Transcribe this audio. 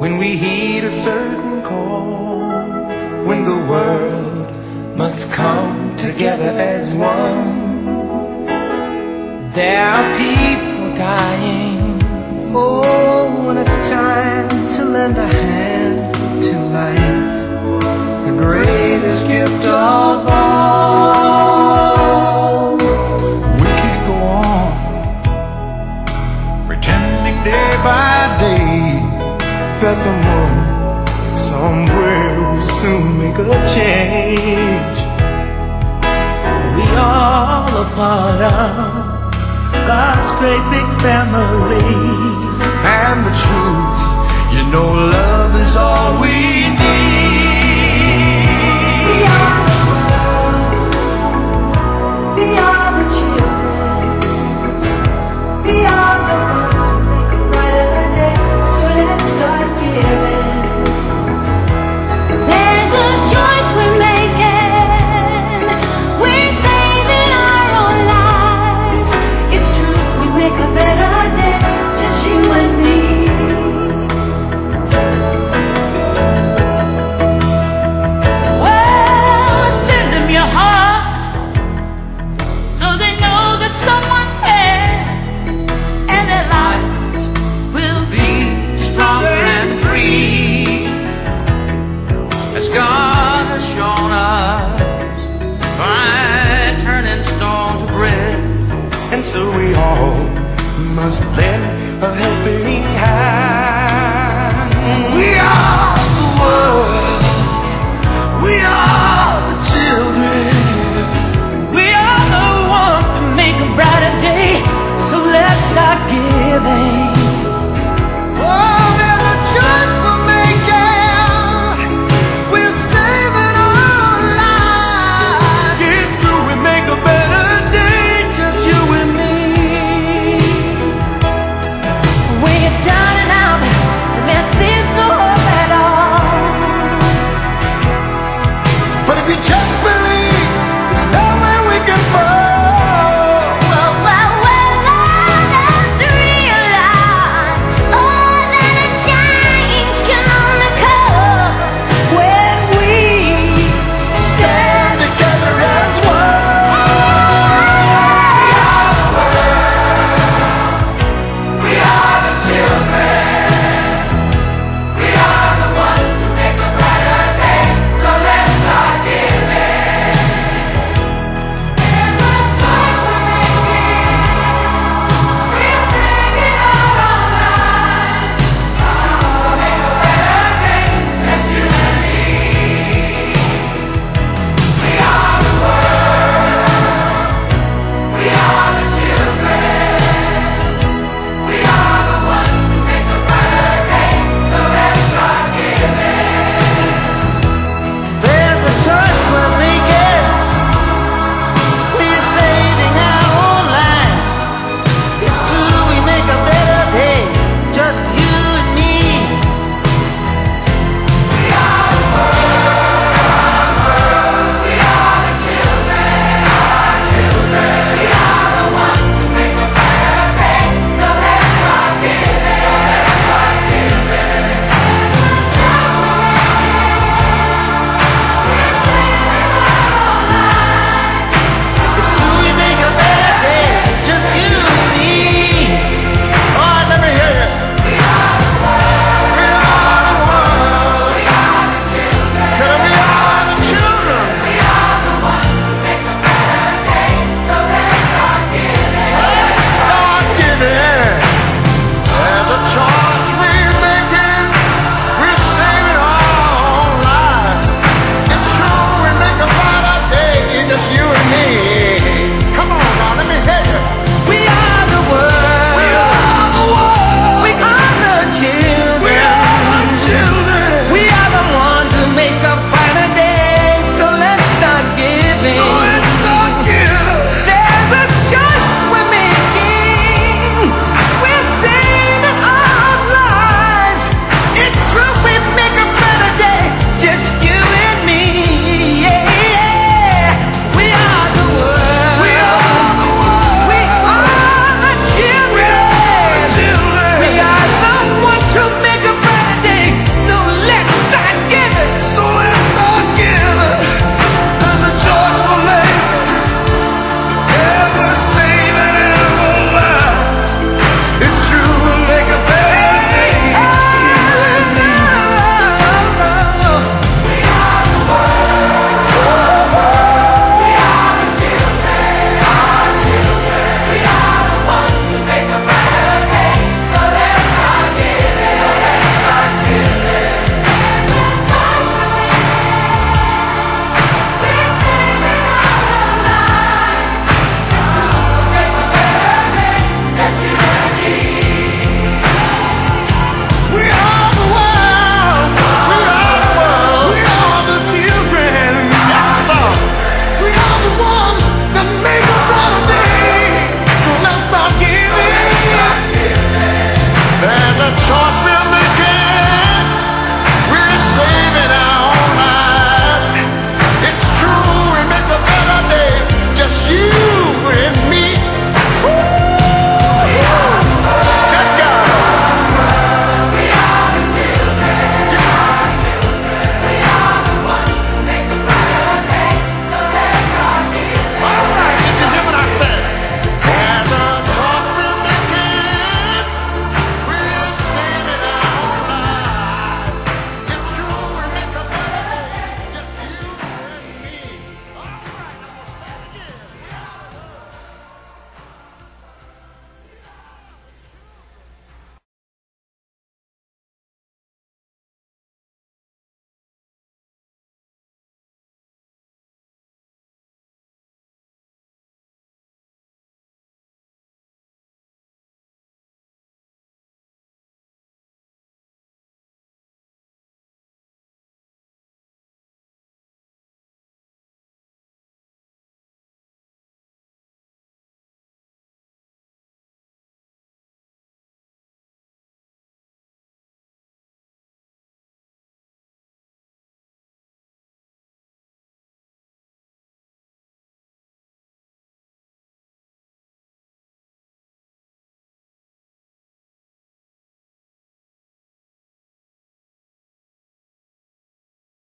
when we heed a certain call, when the world must come together as one. There are people dying. Oh, when it's time to lend a hand to life, the greatest gift of all. We can't go on pretending day by day that someone somewhere will soon make a change. A part of God's great big family. And the truth, you know, love is all we need. So we all must lend a helping hand. We are